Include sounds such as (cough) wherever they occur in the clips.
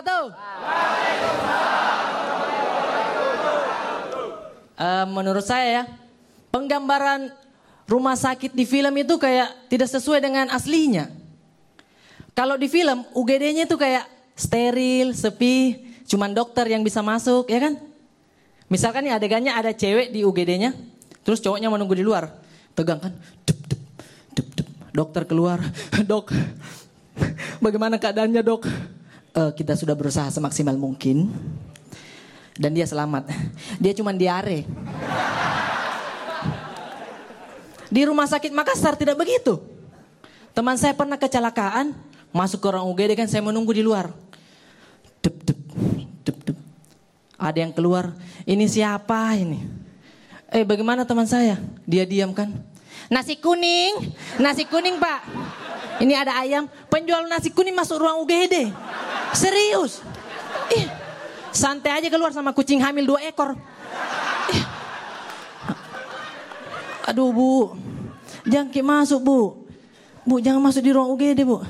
wabarakatuh. Uh, menurut saya ya, penggambaran rumah sakit di film itu kayak tidak sesuai dengan aslinya. Kalau di film UGD-nya itu kayak steril, sepi, cuman dokter yang bisa masuk, ya kan? Misalkan nih adegannya ada cewek di UGD-nya, terus cowoknya menunggu di luar, tegang kan? Dup, dup, dup, dup. Dokter keluar, (laughs) dok, (laughs) bagaimana keadaannya dok? Uh, kita sudah berusaha semaksimal mungkin, dan dia selamat. Dia cuma diare. Di rumah sakit Makassar tidak begitu. Teman saya pernah kecelakaan, masuk ke orang UGD kan saya menunggu di luar. Dep, dep, dep, dep. Ada yang keluar, ini siapa ini? Eh bagaimana teman saya? Dia diam kan? Nasi kuning, nasi kuning pak. Ini ada ayam, penjual nasi kuning masuk ruang UGD. Serius. Ih, santai aja keluar sama kucing hamil dua ekor. Ih. Aduh bu, jangan kayak masuk bu. Bu jangan masuk di ruang UGD bu.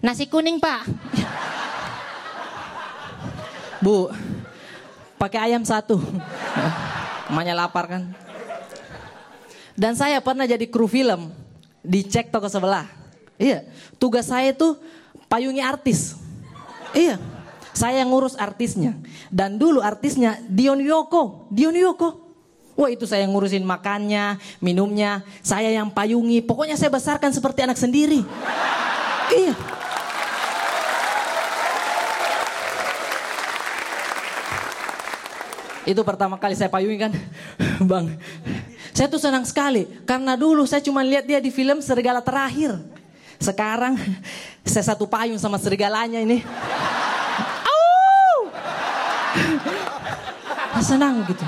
Nasi kuning pak. bu, pakai ayam satu. Emaknya lapar kan. Dan saya pernah jadi kru film dicek toko sebelah. Iya, tugas saya itu payungi artis. Iya, saya yang ngurus artisnya. Dan dulu artisnya Dion Yoko. Dion Yoko. Wah itu saya ngurusin makannya, minumnya, saya yang payungi. Pokoknya saya besarkan seperti anak sendiri. iya. Itu pertama kali saya payungi kan. Bang, saya tuh senang sekali. Karena dulu saya cuma lihat dia di film Serigala Terakhir. Sekarang (laughs) saya satu payung sama serigalanya ini. Au! Senang gitu.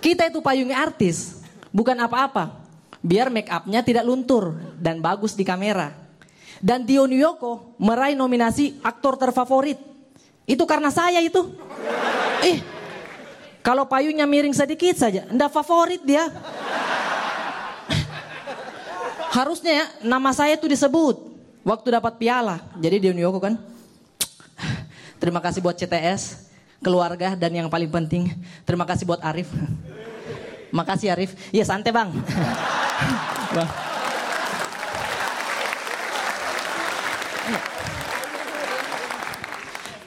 Kita itu payungi artis, bukan apa-apa. Biar make upnya tidak luntur dan bagus di kamera. Dan Dion Yoko meraih nominasi aktor terfavorit. Itu karena saya itu. Eh, kalau payungnya miring sedikit saja, ndak favorit dia. Harusnya ya, nama saya itu disebut waktu dapat piala. Jadi Dion Yoko kan. Terima kasih buat CTS, keluarga dan yang paling penting terima kasih buat Arif. Makasih Arif. Iya santai bang. bang.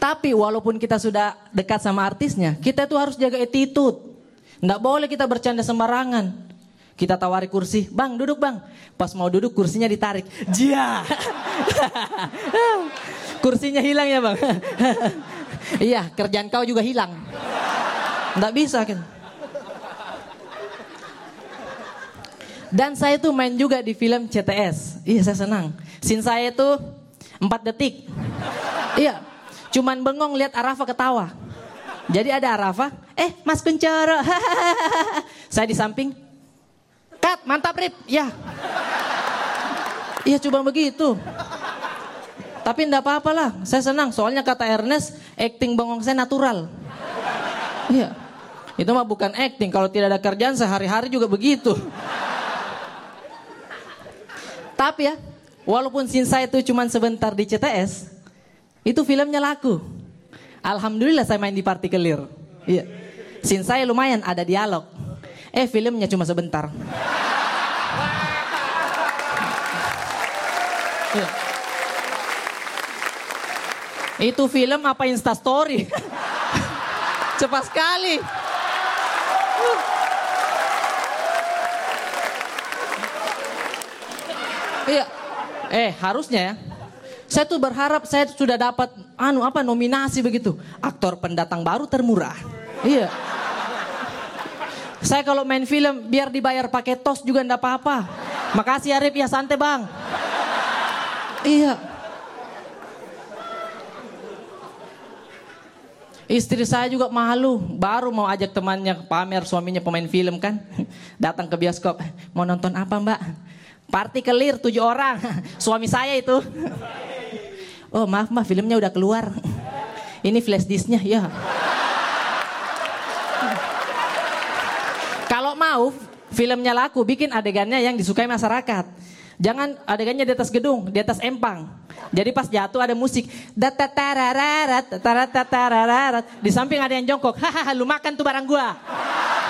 Tapi walaupun kita sudah dekat sama artisnya, kita tuh harus jaga attitude. Nggak boleh kita bercanda sembarangan. Kita tawari kursi, bang duduk bang. Pas mau duduk kursinya ditarik. Jia. (laughs) Kursinya hilang ya bang. (laughs) iya kerjaan kau juga hilang. Nggak bisa kan. Dan saya tuh main juga di film CTS. Iya saya senang. Sin saya itu 4 detik. Iya. Cuman bengong lihat Arafa ketawa. Jadi ada Arafa, eh Mas Kuncoro. (laughs) saya di samping. Kat, mantap Rip. Ya. Iya coba begitu. Tapi enggak apa-apa lah, saya senang. Soalnya kata Ernest, acting bengong saya natural. Iya. Itu mah bukan acting, kalau tidak ada kerjaan sehari-hari juga begitu. Tapi ya, walaupun scene saya itu cuma sebentar di CTS, itu filmnya laku. Alhamdulillah saya main di Partikelir. Iya. Scene saya lumayan ada dialog. Eh filmnya cuma sebentar. Itu film apa instastory? (laughs) Cepat sekali. Iya. Eh, harusnya ya. Saya tuh berharap saya sudah dapat anu apa nominasi begitu. Aktor pendatang baru termurah. Iya. Saya kalau main film biar dibayar pakai tos juga ndak apa-apa. Makasih Arif ya santai bang. Iya. Istri saya juga malu, baru mau ajak temannya pamer suaminya pemain film kan. (laughs) Datang ke bioskop, mau nonton apa mbak? Partikelir tujuh orang. (laughs) Suami saya itu. (laughs) Oh maaf mah filmnya udah keluar. Ini flash disknya ya. Kalau mau filmnya laku, bikin adegannya yang disukai masyarakat. Jangan adegannya di atas gedung, di atas empang. Jadi pas jatuh ada musik. Di samping ada yang jongkok. Hahaha, lu makan tuh barang gua.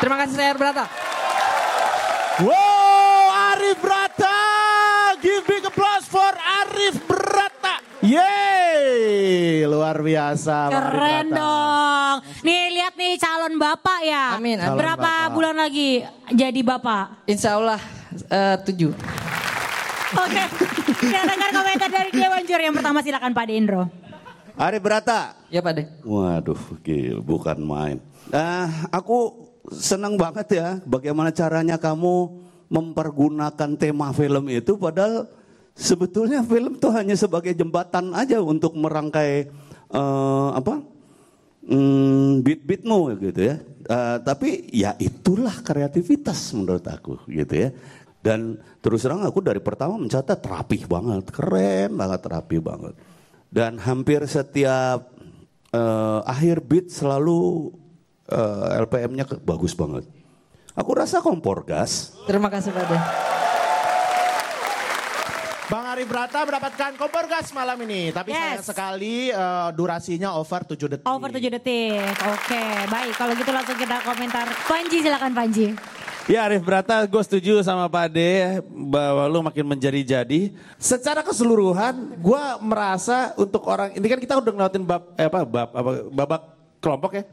Terima kasih saya Brata. Wow, Arif Brata. Give big applause for Arif Brata. Yeay, luar biasa. Keren dong. Nih lihat nih calon bapak ya. Amin, amin. Berapa bapak. bulan lagi jadi bapak? Insya Allah eh, tujuh. Oke. Kita dengar komentar dari Dewan Juri yang pertama silakan Pak Dendro. Arif Brata. Ya Pak De. Waduh, gil, bukan main. Ah, aku senang banget ya bagaimana caranya kamu mempergunakan tema film itu padahal sebetulnya film itu hanya sebagai jembatan aja untuk merangkai eh, apa hmm, beat-beatmu gitu ya. Eh, tapi ya itulah kreativitas menurut aku gitu ya. Dan terus terang aku dari pertama mencatat rapih banget, keren banget, rapi banget. Dan hampir setiap eh, akhir beat selalu eh, LPM-nya bagus banget. Aku rasa kompor gas. Terima kasih Pak De. Bang Arif Brata mendapatkan kompor gas malam ini. Tapi sayang Yes. sekali eh, durasinya over 7 detik. Over 7 detik. Oke, baik. Kalau gitu langsung kita komentar. Panji silakan Panji. Ya Arif Brata, gue setuju sama Pak De bahwa lu makin menjadi-jadi. Secara keseluruhan, gue merasa untuk orang ini kan kita udah ngelawatin bab eh, apa bab apa babak kelompok ya.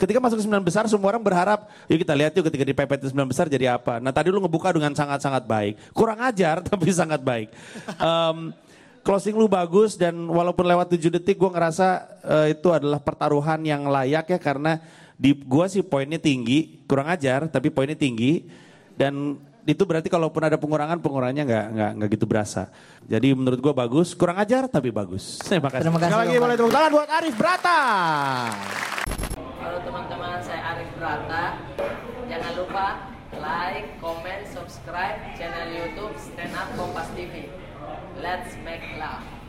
Ketika masuk ke sembilan besar, semua orang berharap, yuk kita lihat yuk ketika dipepet ke sembilan besar jadi apa. Nah tadi lu ngebuka dengan sangat-sangat baik. Kurang ajar (laughs) tapi sangat baik. Em, closing lu bagus dan walaupun lewat 7 detik gue ngerasa eh, itu adalah pertaruhan yang layak ya karena di gua sih poinnya tinggi, kurang ajar tapi poinnya tinggi dan itu berarti kalaupun ada pengurangan pengurangannya nggak nggak nggak gitu berasa. Jadi menurut gua bagus, kurang ajar tapi bagus. (laughs) Terima kasih. Terima kasih. Sekali lagi boleh tepuk tangan buat Arif Brata. Halo teman-teman, saya Arif Brata. Jangan lupa like, comment, subscribe channel YouTube Stand Up Kompas TV. Let's make love.